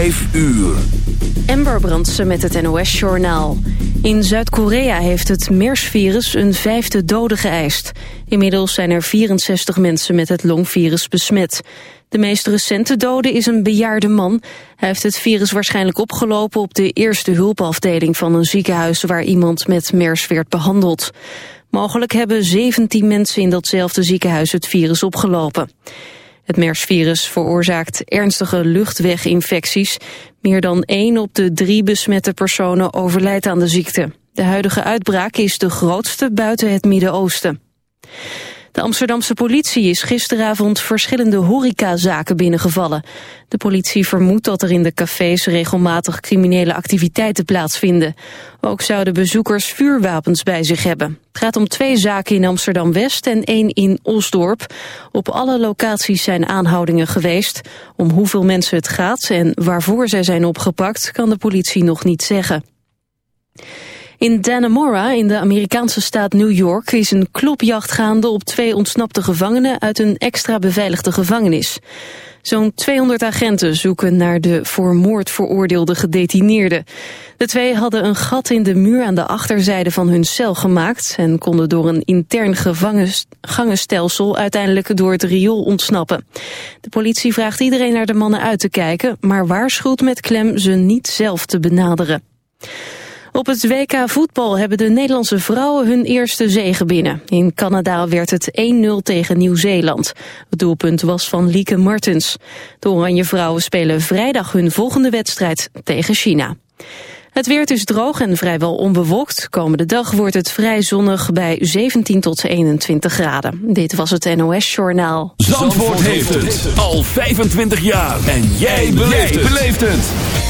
Vijf uur. Ember Brandsen met het NOS-journaal. In Zuid-Korea heeft het MERS-virus een vijfde dode geëist. Inmiddels zijn er 64 mensen met het longvirus besmet. De meest recente dode is een bejaarde man. Hij heeft het virus waarschijnlijk opgelopen op de eerste hulpafdeling van een ziekenhuis waar iemand met MERS werd behandeld. Mogelijk hebben 17 mensen in datzelfde ziekenhuis het virus opgelopen. Het MERS-virus veroorzaakt ernstige luchtweginfecties. Meer dan 1 op de drie besmette personen overlijdt aan de ziekte. De huidige uitbraak is de grootste buiten het Midden-Oosten. De Amsterdamse politie is gisteravond verschillende horecazaken binnengevallen. De politie vermoedt dat er in de cafés regelmatig criminele activiteiten plaatsvinden. Ook zouden bezoekers vuurwapens bij zich hebben. Het gaat om twee zaken in Amsterdam-West en één in Osdorp. Op alle locaties zijn aanhoudingen geweest. Om hoeveel mensen het gaat en waarvoor zij zijn opgepakt kan de politie nog niet zeggen. In Dannemora, in de Amerikaanse staat New York, is een klopjacht gaande op twee ontsnapte gevangenen uit een extra beveiligde gevangenis. Zo'n 200 agenten zoeken naar de voor moord veroordeelde gedetineerden. De twee hadden een gat in de muur aan de achterzijde van hun cel gemaakt... en konden door een intern gangenstelsel uiteindelijk door het riool ontsnappen. De politie vraagt iedereen naar de mannen uit te kijken... maar waarschuwt met klem ze niet zelf te benaderen. Op het WK voetbal hebben de Nederlandse vrouwen hun eerste zege binnen. In Canada werd het 1-0 tegen Nieuw-Zeeland. Het doelpunt was van Lieke Martens. De Oranje vrouwen spelen vrijdag hun volgende wedstrijd tegen China. Het weer is droog en vrijwel onbewolkt. Komende dag wordt het vrij zonnig bij 17 tot 21 graden. Dit was het NOS Journaal. Zandvoort, heeft het al 25 jaar. En jij beleeft het.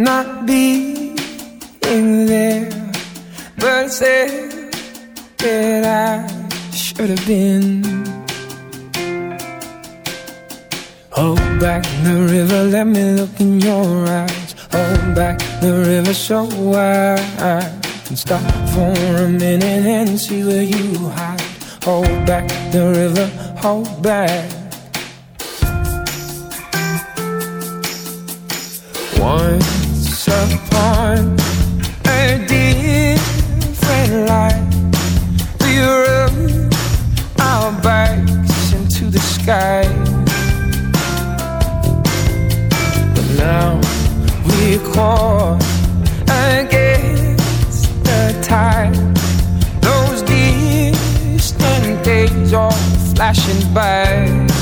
not be in there, but said that I should have been. Hold back the river, let me look in your eyes. Hold back the river so I can stop for a minute and see where you hide. Hold back the river, hold back. One upon a different. We our into the sky. But now we're caught against the tide. Those distant days are flashing by.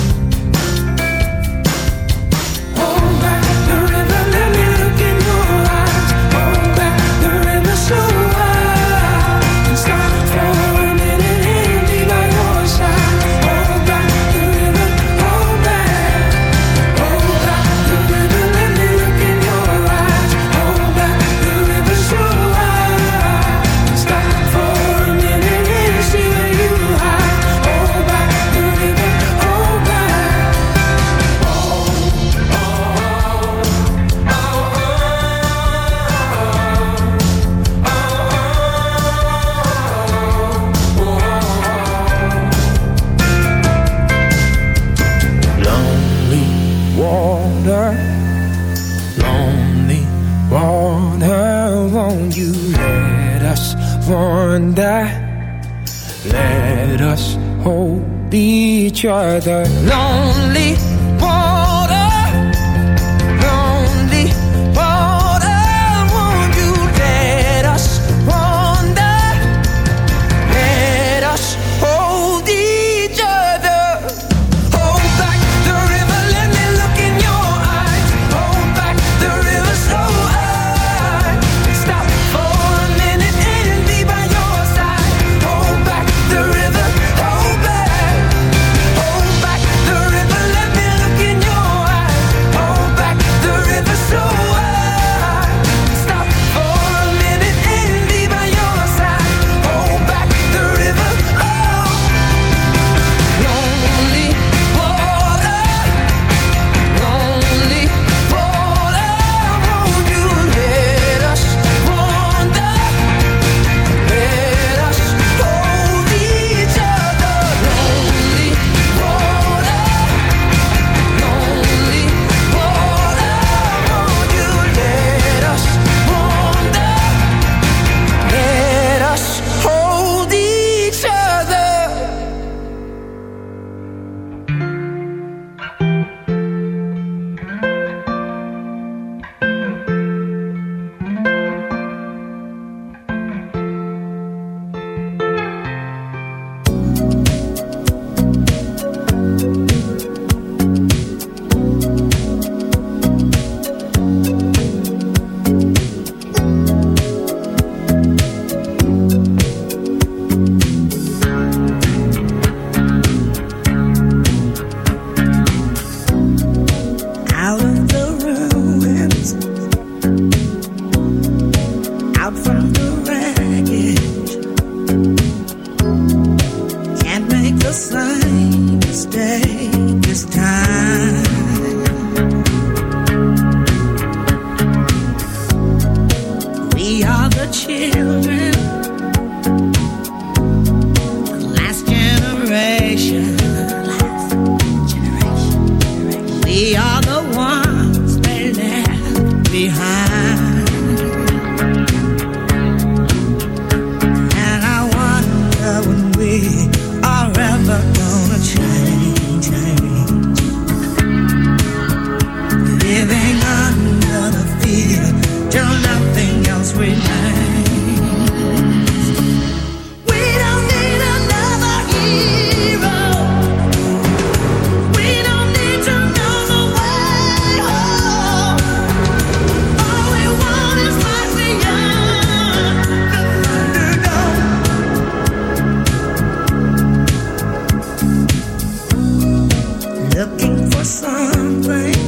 looking for something.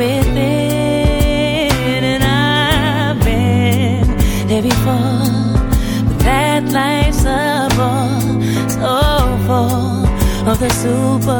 within, and I've been there before. But that life's a ball so full of the super.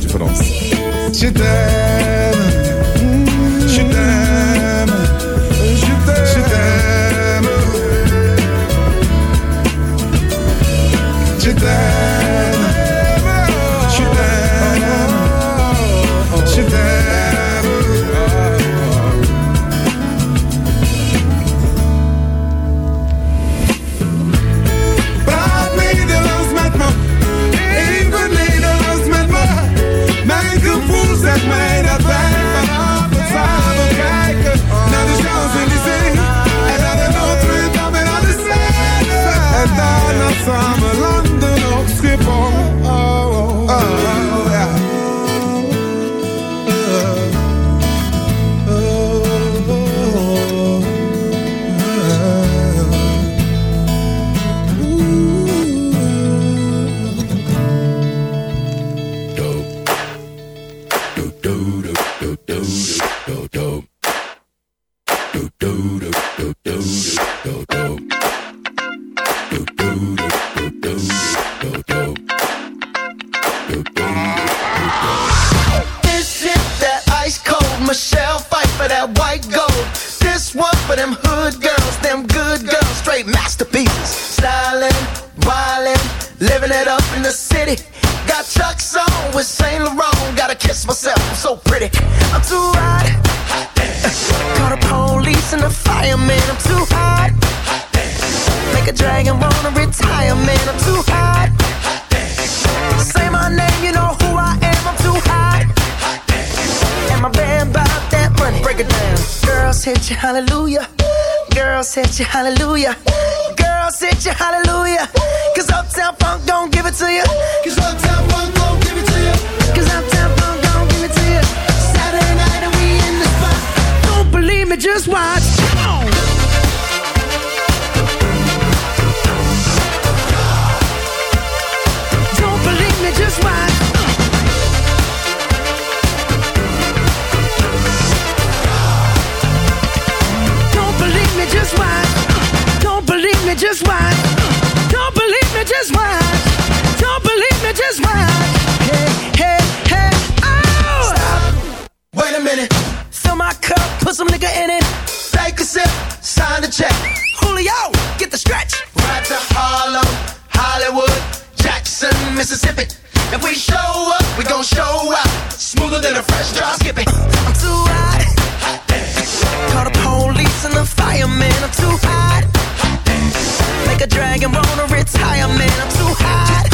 de France. Je t'aime. I'm alone. put some nigga in it. Take a sip, sign the check. Julio, get the stretch. Ride to Harlem, Hollywood, Jackson, Mississippi. If we show up, we gon' show out. Smoother than a fresh drop. Skip it. I'm too hot. hot Call the police and the firemen. I'm too hot. hot Make a dragon on a retirement. I'm too hot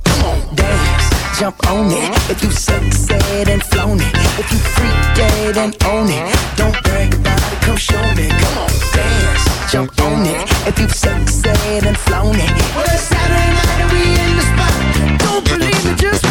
Come on, dance, jump on it. If you succeed and flown it. If you freak dead and own it. Don't brag about it, come show me. Come on, dance, jump on it. If you succeed and flown it. Well, it's Saturday night and we in the spot. Don't believe me, just